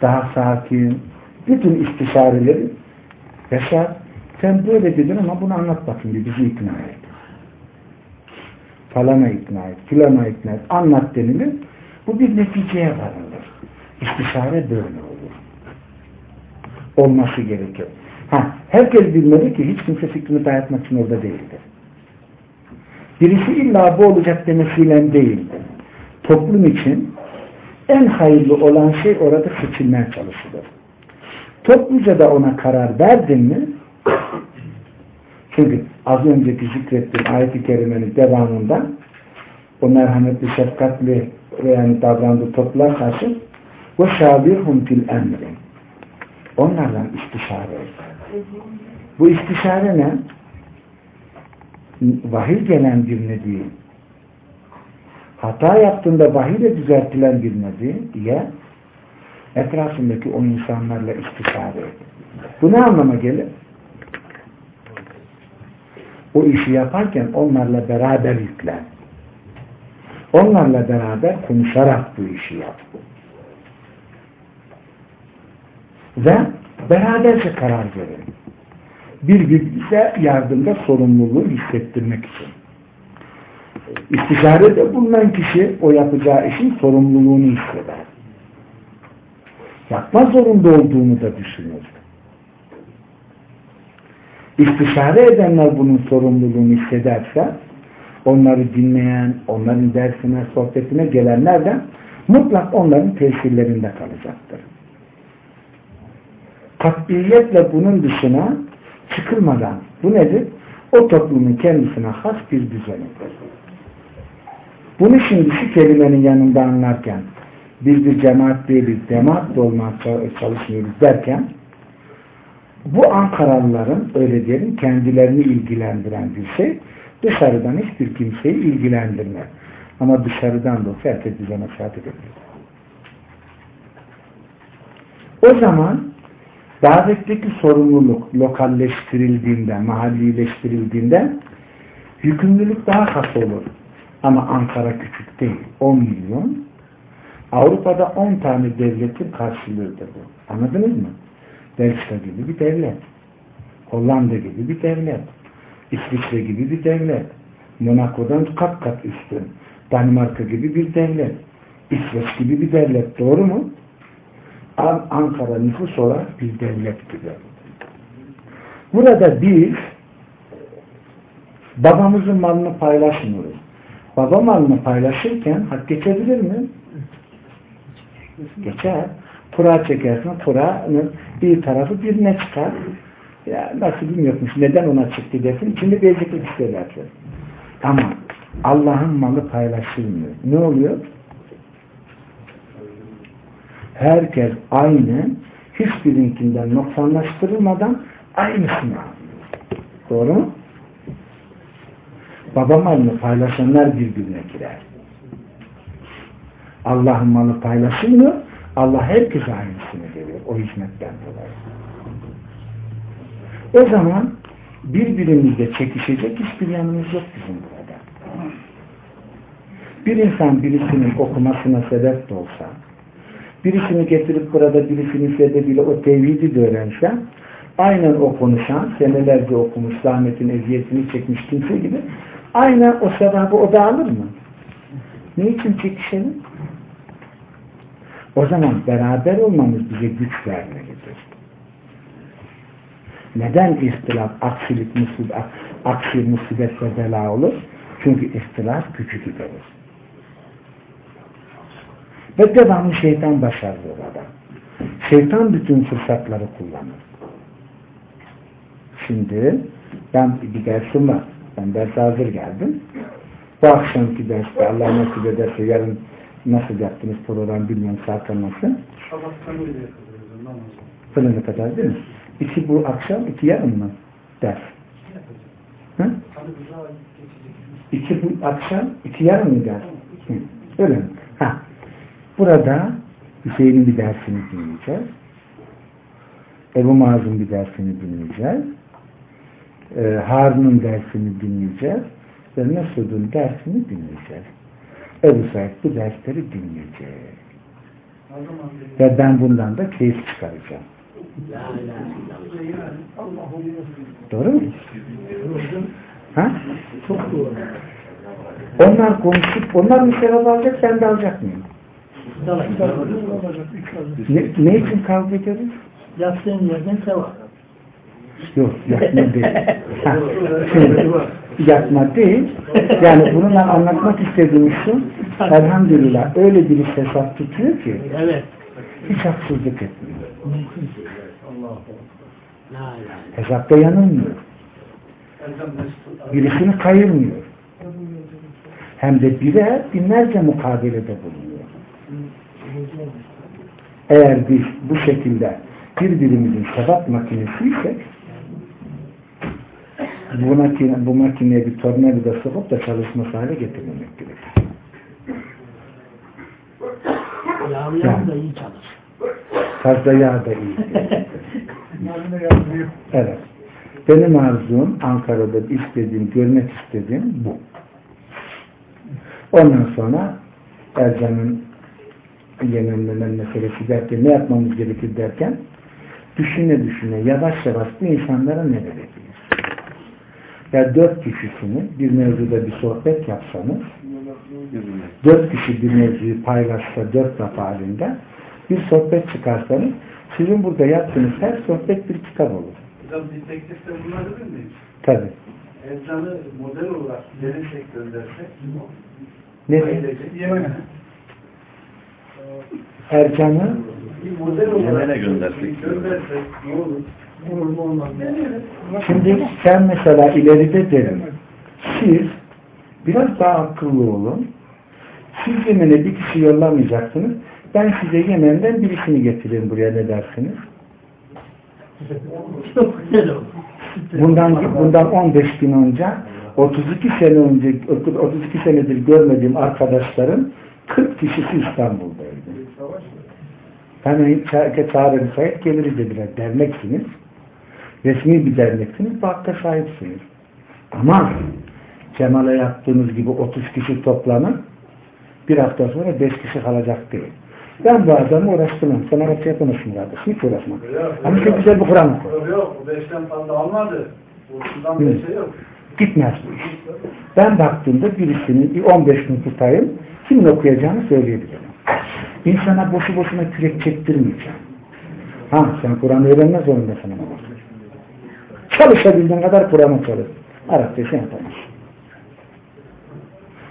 daha sakin, bütün istişareleri yaşar. Sen böyle dedin ama bunu anlat bakayım bizi ikna et. Falana ikna et, filana ikna et, anlat denilir. Bu bir neticeye varılır. İstişare böyle olur. Olması gerekir. Ha, herkes bilmeli ki hiç kimse fikrini dayatmak için orada değildir. Birisi illa bu olacak demesiyle değildir. Toplum için en hayırlı olan şey orada seçilmeye çalışılır. Topluca da ona karar verdin mi çünkü az önceki zikrettiğim ayet-i kerimenin devamında o merhametli, şefkatli yani davrandığı topluluğa karşı ve şabirhum fil emri onlarla istişare et. Bu istişare ne? Vahiy gelen bir ne değil. Hata yaptığında vahiy ile düzeltilen bir ne değil. Ya etrafındaki o insanlarla istişare et. Bu ne anlama gelir? O işi yaparken onlarla beraber yüklen. Onlarla beraber konuşarak bu işi yap. Ve beraberce karar verin. Birbirimize yardımda sorumluluğu hissettirmek için. İstişarede bulunan kişi o yapacağı işin sorumluluğunu hisseder. Yapma zorunda olduğunu da düşünür. İstişare edenler bunun sorumluluğunu hissederse onları dinleyen, onların dersine, sohbetine gelenler de mutlak onların tesirlerinde kalacaktır. Katliyetle bunun dışına çıkılmadan bu nedir? O toplumun kendisine has bir düzenidir. Bunu şimdi şu kelimenin yanında anlarken biz bir cemaat değiliz, cemaat de olmaya çalışıyoruz derken bu Ankaralıların öyle diyelim kendilerini ilgilendiren bir şey dışarıdan hiçbir kimseyi ilgilendirmez. Ama dışarıdan da olsa herkes nasihat edebilir. O zaman davetteki sorumluluk lokalleştirildiğinde, mahallileştirildiğinde yükümlülük daha has olur. Ama Ankara küçük değil. 10 milyon. Avrupa'da 10 tane devletin karşılığıdır bu. Anladınız mı? Belçika gibi bir devlet. Hollanda gibi bir devlet. İsviçre gibi bir devlet. Monaco'dan kat kat üstün. Danimarka gibi bir devlet. İsveç gibi bir devlet. Doğru mu? Ankara nüfus olarak bir devlet gibi. Burada biz babamızın malını paylaşmıyoruz. Baba malını paylaşırken hak geçebilir mi? Geçer. Kura çekersin. Kuranın bir tarafı birine çıkar. Ya nasibim yokmuş. Neden ona çıktı desin. İçinde beziklik isterlersin. Ama Allah'ın malı paylaşılmıyor. Ne oluyor? Herkes aynı hiçbirinkinden noksanlaştırılmadan aynısını. Doğru mu? Baba malını paylaşanlar birbirine girer. Allah'ın malı paylaşılmıyor. Allah herkese aynısını veriyor. O hizmetten dolayı. O zaman birbirimizle çekişecek hiçbir yanımız yok bizim burada. Bir insan birisinin okumasına sebep de olsa, birisini getirip burada birisinin sebebiyle o tevhidi de öğrense, aynen o konuşan, senelerce okumuş, zahmetin eziyetini çekmiş kimse gibi, aynen o sevabı o da alır mı? Niçin çekişelim? O zaman beraber olmamız bize güç vermelidir. Neden ihtilaf, aksilik, musibet, aksi musibet ve bela olur? Çünkü ihtilaf gücü giderir. Ve devamlı şeytan başarılı orada. Şeytan bütün fırsatları kullanır. Şimdi ben bir dersim var. Ben ders hazır geldim. Bu akşamki derste Allah nasip ederse yarın nasıl yaptınız program bilmiyorum zaten nasıl. Fırına kadar değil mi? İki bu akşam, iki yarın mı? Ders. Hı? İki bu akşam, iki yarın mı ders? Hı. Öyle mi? Ha. Burada Hüseyin'in bir dersini dinleyeceğiz. Ebu Maz'ın bir dersini dinleyeceğiz. Ee, Harun'un dersini dinleyeceğiz. Ve Mesud'un dersini dinleyeceğiz. Ebu Said bu dersleri dinleyecek. Ve ben bundan da keyif çıkaracağım. Doğru mu? Ha? Çok doğru. Onlar konuşup, onlar sevap alacak, ben de alacak mıyım? Ne, ne için kavga ediyoruz? Yattığın yerden sevap. Yok, yatma değil. Ha, şimdi, yatma değil. Yani bununla anlatmak istediğim şu, elhamdülillah öyle bir hesap tutuyor ki, Evet. hiç haksızlık etmiyor. Hesapta yanılmıyor. Birisini kayırmıyor. Hem de bire binlerce mukabelede bulunuyor. Eğer biz bu şekilde birbirimizin sevap makinesiysek bu, makine, bu makineye bir tornavida sokup da çalışması hale getirmemek gerekir. Yağlayan da iyi çalış. Fazla yağ da iyi. Evet. Benim arzum Ankara'da istediğim, görmek istediğim bu. Ondan sonra Ercan'ın yenilmeme meselesi derken ne yapmamız gerekir derken düşüne düşüne yavaş yavaş bu insanlara ne verebiliriz? Ya dört kişisini bir mevzuda bir sohbet yapsanız dört kişi bir mevzuyu paylaşsa dört defa halinde bir sohbet çıkarsanız sizin burada yaptığınız her sohbet bir kitap olur. Hocam bir teklifte bulunabilir miyiz? Tabi. Ercan'ı model olarak verirsek göndersek Ne? ailecek. Olarak Yemen'e göndersek. Şimdi sen mesela ileride derim. Siz biraz daha akıllı olun. Siz Yemen'e bir kişi yollamayacaksınız. Ben size Yemen'den birisini getireyim buraya ne dersiniz? Bundan bundan 15 gün önce 32 sene önce 32 senedir görmediğim arkadaşlarım 40 kişisi İstanbul'daydı. Hani ça- çağrı müsait geliriz dediler. Derneksiniz. Resmi bir derneksiniz. Bu hakka sahipsiniz. Ama Cemal'e yaptığınız gibi 30 kişi toplanın bir hafta sonra 5 kişi kalacak değil. Ben bu adamı uğraştırmam. Sen Arapça konuşun kardeşim. Hiç uğraşmam. Ama çok güzel bir Kur'an oku. Yok yok. Bu beşten fazla almadı. Ortadan Hı. beşe yok. Gitmez bu iş. Ben baktığımda birisinin bir 15 gün tutayım, kimin okuyacağını söyleyebilirim. İnsana boşu boşuna kürek çektirmeyeceğim. Ha sen Kur'an öğrenmez zorundasın ama. Çalışabildiğin kadar Kur'an'ı çalış. Arapça sen yapamaz.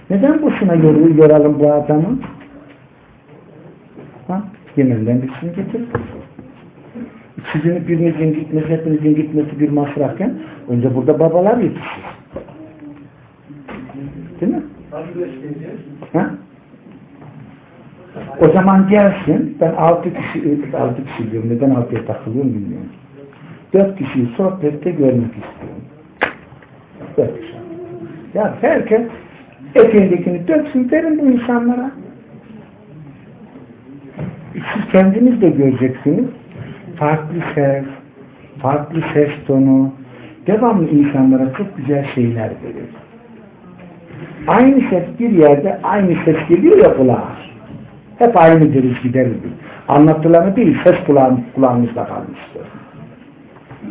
Neden boşuna yor yoralım bu adamı? Ha? Yemen'den birisini getir. Sizin birinizin gitmesi, hepinizin gitmesi bir masrafken önce burada babalar yetişir. Değil mi? Ha? O zaman gelsin, ben altı kişi, altı kişi diyorum, neden altıya takılıyorum bilmiyorum. Dört kişiyi sohbette görmek istiyorum. Dört kişi. Ya herkes eteğindekini döksün, verin bu insanlara. Siz kendiniz de göreceksiniz. Farklı ses, farklı ses tonu, devamlı insanlara çok güzel şeyler verir. Aynı ses bir yerde aynı ses geliyor ya kulağa. Hep aynı deriz gideriz. Anlatılanı değil, ses kulağımız, kulağımızda kalmıştır.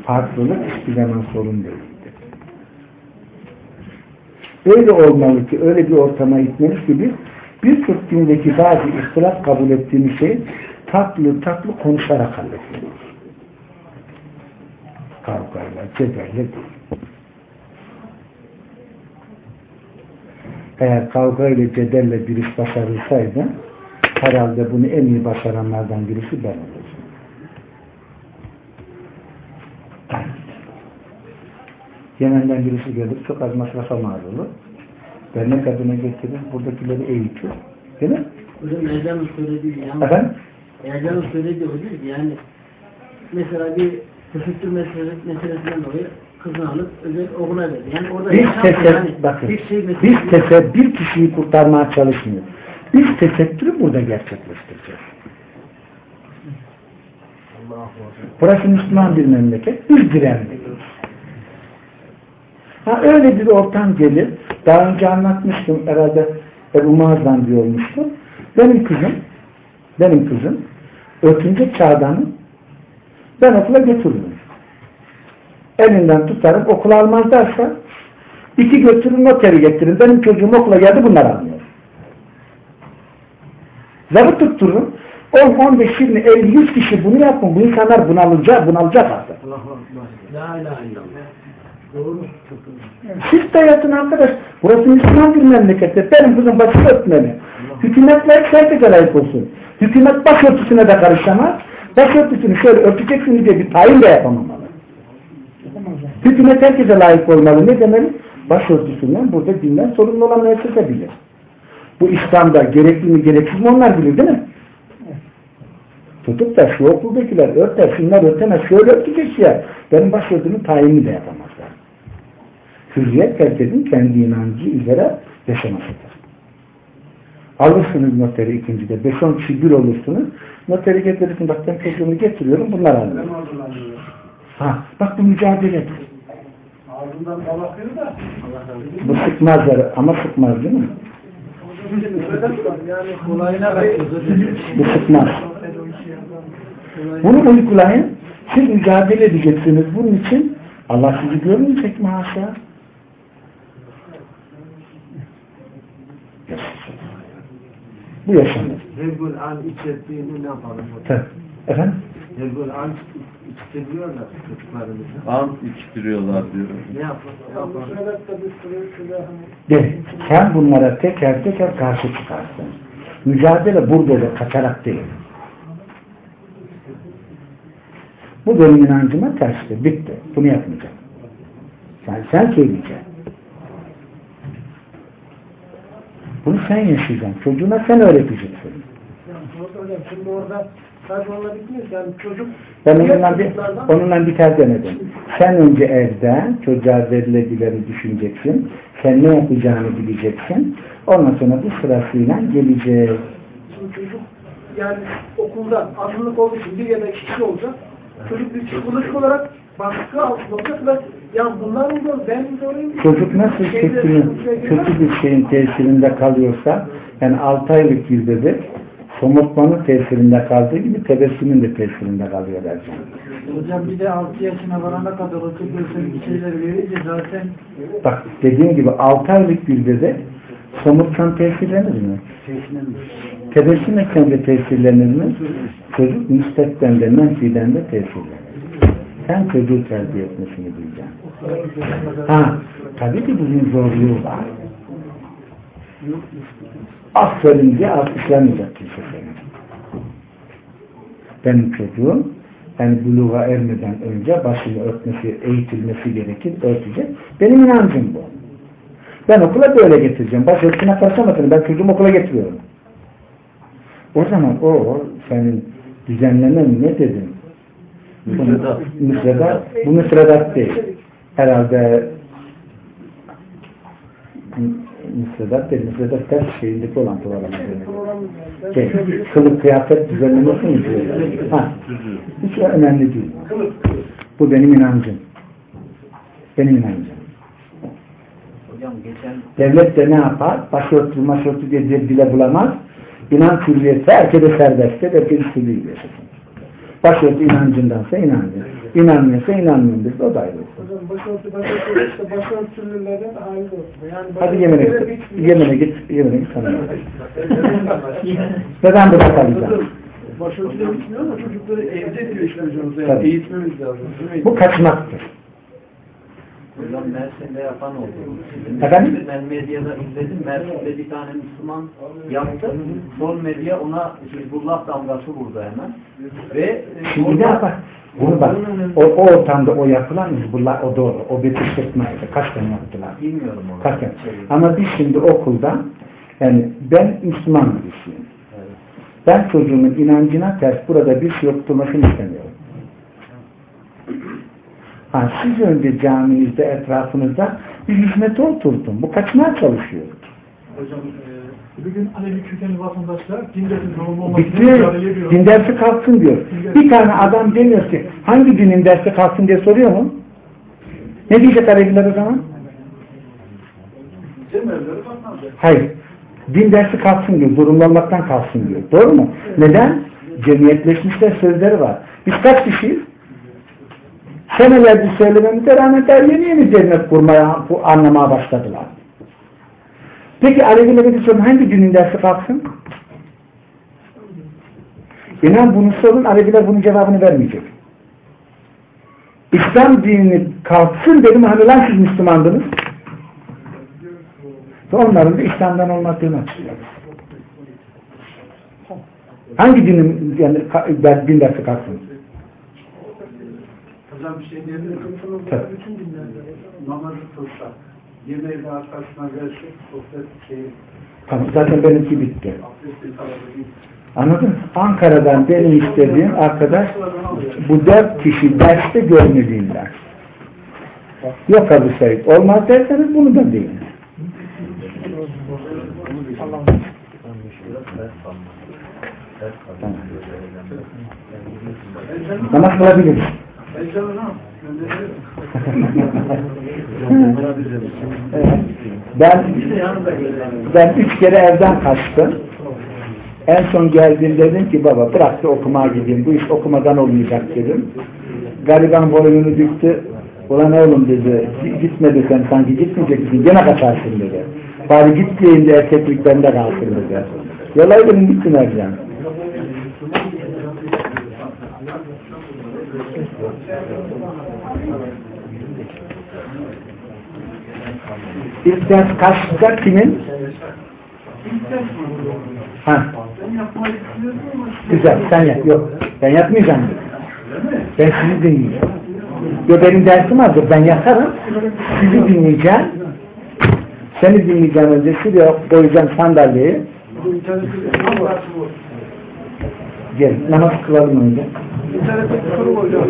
Farklılık hiçbir zaman sorun değildir. Öyle olmalı ki, öyle bir ortama gitmeliyiz ki biz birçok dindeki bazı ihtilaf kabul ettiğimiz şey tatlı tatlı konuşarak halletmeliyiz. Kavgayla, cedelle değil. Eğer kavga ile cedelle bir iş başarılsaydı herhalde bunu en iyi başaranlardan birisi ben olacağım. Yemen'den birisi gelir çok az masrafa mal olur. Dernek adına getirir buradakileri eğitir. Değil mi? Hocam Ercan'ın söylediği yani. Efendim? Ercan'ın söylediği ki yani mesela bir tesettür meselesi, meselesinden dolayı kızını alıp özel okula verdi. Yani orada Biz yani bakın, bir şey biz tesettür, bir kişiyi kurtarmaya çalışmıyoruz. Biz tesettürü burada gerçekleştireceğiz. Burası Müslüman bir memleket, biz direnmeyiz. Ha öyle bir ortam gelir, daha önce anlatmıştım herhalde Ebu Muazzam diye olmuştu. Benim kızım, benim kızım, örtünce çağdanı ben okula götürürüm. Elinden tutarım, okula almazlarsa iki götürün noteri getirin. Benim çocuğum okula geldi bunlar almıyor. Zabıt tuttururum. 10, 15, 20, 50, 100 kişi bunu yapın. Bu insanlar bunalacak, bunalacak artık. Siz de yatın arkadaş. Burası Müslüman bir memlekette. Benim kızım başı örtmeni. Hükümetler herkese layık olsun. Hükümet başörtüsüne de karışamaz. Başörtüsünü şöyle örteceksin diye bir tayin de yapamamalı. Hükümet herkese layık olmalı. Ne demeli? Başörtüsünden burada dinden sorumlu olan müessese bilir. Bu İslam'da gerekli mi gereksiz mi onlar bilir değil mi? Tutup da şu okuldakiler örter, şunlar örtemez, şöyle örtecek ya. Benim başörtümün tayini de yapamazlar. Hürriyet herkesin kendi inancı üzere yaşamasıdır. Alırsınız noteri ikincide. 5-10 kişi bir olursunuz. Noteri getirirsin. Bak ben çocuğumu getiriyorum. Bunlar alıyor. Ha, bak bu mücadeledir. Ağzından bal akıyor da. Bu sıkmazlar ama sıkmaz değil mi? Bu sıkmaz. Bunu uygulayın. Siz mücadele edeceksiniz. Bunun için Allah sizi görmeyecek mi haşa? Bu yaşanır. her gün an içerdiğini ne yapalım? Tabii. Efendim? Her gün an içiriyorlar çocuklarımızı. Ant içtiriyorlar diyor. Ne yapalım? Ne yapalım? De, sen bunlara teker teker karşı çıkarsın. Mücadele burada da kaçarak değil. Bu benim inancıma terstir. Bitti. Bunu yapmayacağım. Sen, sen söyleyeceksin. Bunu sen yaşayacaksın. Çocuğuna sen öğreteceksin. Hocam şimdi orada kaybola bitmiyor. Yani onunla bir, onunla biter. Sen önce evde çocuğa verilebileni düşüneceksin. Sen ne yapacağını bileceksin. Ondan sonra bu sırasıyla gelecek. Şimdi çocuk yani okulda azınlık olduğu için bir ya da iki kişi olacak. Çocuk bir psikolojik olarak baskı altında olacak ve ya bunlar mı ben mi? Çocuk nasıl kötü, kötü bir şeyin tesirinde kalıyorsa yani 6 aylık bir bebek somurtmanın tesirinde kaldığı gibi tebessümün de tesirinde kalıyor derken. Hocam bir de 6 yaşına varana kadar o çocuğun bir şeyler verince zaten Bak dediğim gibi 6 aylık bir bebek somurtkan tesirlenir mi? Tebessüm etken de tesirlenir mi? Çocuk müstekten de menfiden de tesirlenir. Sen çocuğu terbiye etmesini bileceksin. Ha, tabii ki bunun zorluğu var. Aferin diye alkışlamayacak kimse seni. Benim çocuğum yani buluğa ermeden önce başını örtmesi, eğitilmesi gerekir, örtecek. Benim inancım bu. Ben okula böyle getireceğim. Başörtüsüne karışamasın. Ben çocuğumu okula getiriyorum. O zaman o senin düzenlemen ne dedin? Bu Müfredat. müfredat. Bu müfredat değil. Herhalde müfredat değil. Müfredat ters şeyindeki olan program. Şey, kılık kıyafet düzenlemesi mi diyorlar? Ha, hiç önemli değil. Bu benim inancım. Benim inancım. Hocam geçen Devlet de ne yapar? Başörtülü maşörtü diye bir dile bulamaz. İnanç hürriyeti herkese serbesttir. Herkes istediği gibi yaşasın. Başörtü inancındansa inancı. İnanmıyorsa inanmıyordur. O da ayrı. Hocam başörtü başörtü işte başörtülülerin hali. Yani Hadi Yemen'e git. Yemen'e git. Yemen'e git. Neden bırakacağım? Başörtüde bitmiyor ama çocukları evde diyor işte hocamız. Yani eğitmemiz lazım. Bu kaçmaktır. hocam Mersin'de yapan oldu. Sizin Efendim? Ben medyada izledim. Mersin'de bir tane Müslüman yaptı. Son medya ona Hizbullah damgası vurdu hemen. Ve Şimdi orada- ne yapar? Bunu bak. O, o ortamda o yapılan Hizbullah o doğru. O bir kışkırtmaydı. Kaç tane yaptılar? Bilmiyorum onu. Kaç tane? Şey, Ama biz şimdi okulda yani ben Müslüman birisiyim. Ben çocuğumun inancına ters burada bir şey yokturmasını istemiyorum. Ha, siz önce caminizde, etrafınızda bir hizmete oturdun. Bu kaçmaya çalışıyor. Hocam e, bugün Alevi kökenli vatandaşlar din dersi zorunlu olmasını Bitti. Din dersi kalksın diyor. Bir tane adam demiyor ki hangi dinin dersi kalksın diye soruyor mu? Ne diyecek Aleviler o zaman? Hayır. Din dersi kalksın diyor. Zorunlu olmaktan kalksın diyor. Doğru mu? Neden? Cemiyetleşmişler sözleri var. Biz kaç kişiyiz? Senelerdir söylememize rağmen daha yeni yeni cennet kurmaya, bu anlamaya başladılar. Peki Alevilere bir sorun hangi dinin dersi kalksın? İnan bunu sorun, Aleviler bunun cevabını vermeyecek. İslam dinini kalksın dedim, hani lan siz Müslümandınız? Ve onların da İslam'dan olmadığını açıklıyor. Hangi dinin yani, din dersi kalksın? Hocam bir şey diyebilir miyim? Bütün dinlerde. Namazı kılsak, yemeğini arkasına versek, sohbet şeyi, Tamam, zaten benimki bitti. Anladın mı? Ankara'dan benim istediğim arkadaş bu dört kişi derste görmediğinden. Yok Abu Said. Olmaz derseniz bunu da deyin. Tamam. Namaz kılabiliriz. Ben ben üç kere evden kaçtım. En son geldiğim dedim ki baba bırak da okumaya gideyim. Bu iş okumadan olmayacak dedim. Gariban boynunu büktü. Ulan oğlum dedi gitme sen sanki gitmeyeceksin gene kaçarsın dedi. Bari git diyeyim de kalsın dedi. Yolaydım gittim evden. İlk ders kaçta kimin? Ha. Güzel sen yap. Yok ben yapmayacağım. Ben sizi dinleyeceğim. Yok benim dersim vardır. Ben yaparım. Sizi dinleyeceğim. Seni dinleyeceğim önce. Şuraya koyacağım sandalyeyi. Gel. Namaz kılalım önce. İnternette bir soru var hocam.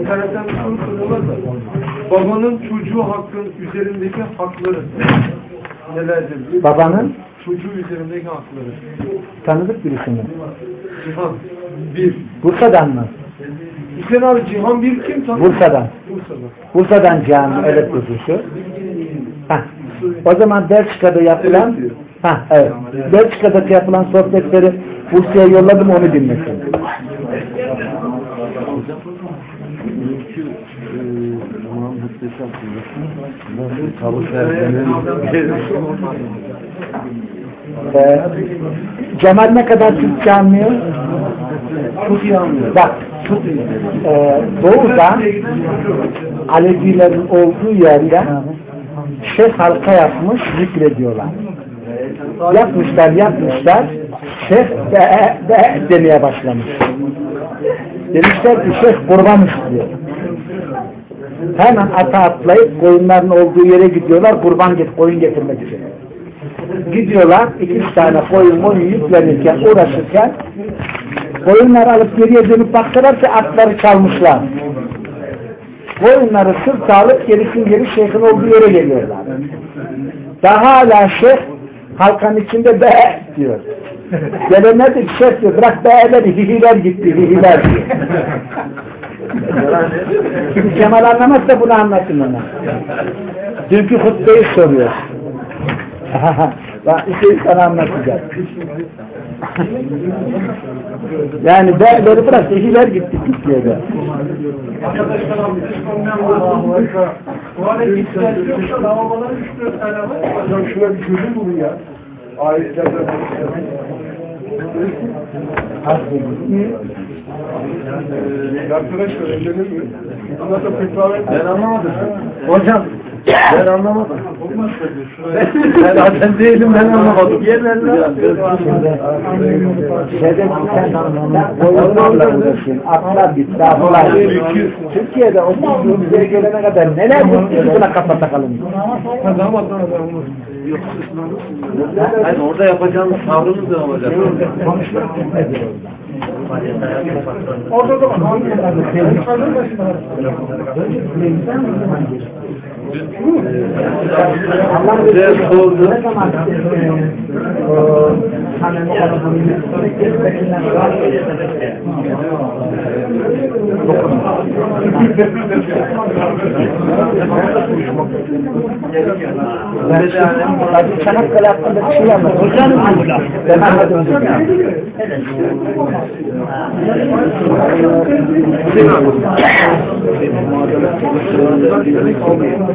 İnternetten soru soruyorlar da. Babanın çocuğu hakkın üzerindeki hakları nelerdir? Babanın Çocuğu üzerindeki hakları. tanıdık birisi mi? Cihan. Bir. Bursa'dan mı? Hüseyin abi Cihan bir kim tanır? Bursa'dan. Bursa'da. Bursa'dan cami evet kutusu. Ha. O zaman Belçika'da yapılan ha evet. Belçika'daki yapılan sohbetleri Bursa'ya yolladım onu dinlesin. Ee, Cemal ne kadar Türkçe anlıyor? iyi anlıyor. Bak e, doğuda Alevilerin olduğu yerde şeyh halka yapmış zikrediyorlar. Yapmışlar yapmışlar şeyh be, be demeye başlamış. Demişler ki şeyh kurban istiyor. Hemen ata atlayıp koyunların olduğu yere gidiyorlar kurban get koyun getirmek için. Gidiyorlar iki tane koyun koyun yüklenirken uğraşırken koyunları alıp geriye dönüp baktılar ki atları çalmışlar. Koyunları sırta alıp gerisin geri şeyhin olduğu yere geliyorlar. Daha hala şeyh halkanın içinde be diyor. Gelenler de şeyh diyor bırak be'leri hihiler gitti hihiler diyor. Kemal anlamazsa bunu anlatın ona. Dünkü hutbeyi soruyor. Bak Hüseyin sana anlatacak. yani değerleri bırak, eşiler gitti Türkiye'de. Tuvalet ihtiyaç yoksa lavabolara 3-4 tane var. Hocam şuna bir çözüm bulun ya. Arkadaşlar evlenir mi? Sonra fetva Ben anlamadım. Hocam ben anlamadım. ben zaten değilim ben anlamadım. Şeyde sen boyunlarla uğraşıyorsun. Atlar bitti, atlar Türkiye'de o bize gelene kadar neler yapıyorsun? Buna kafa takalım. Tamam tamam tamam. Yani orada yapacağımız tavrımız da olacak. Orada da var. Yukarıdan başına. Allah Güzel sordu. ne zaman Ben Çanakkale hakkında bir şey anlatayım. Hocam Ben anladım.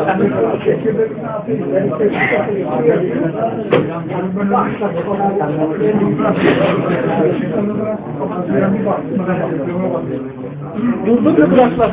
anlayamamışım. Durduk ya bıraklar.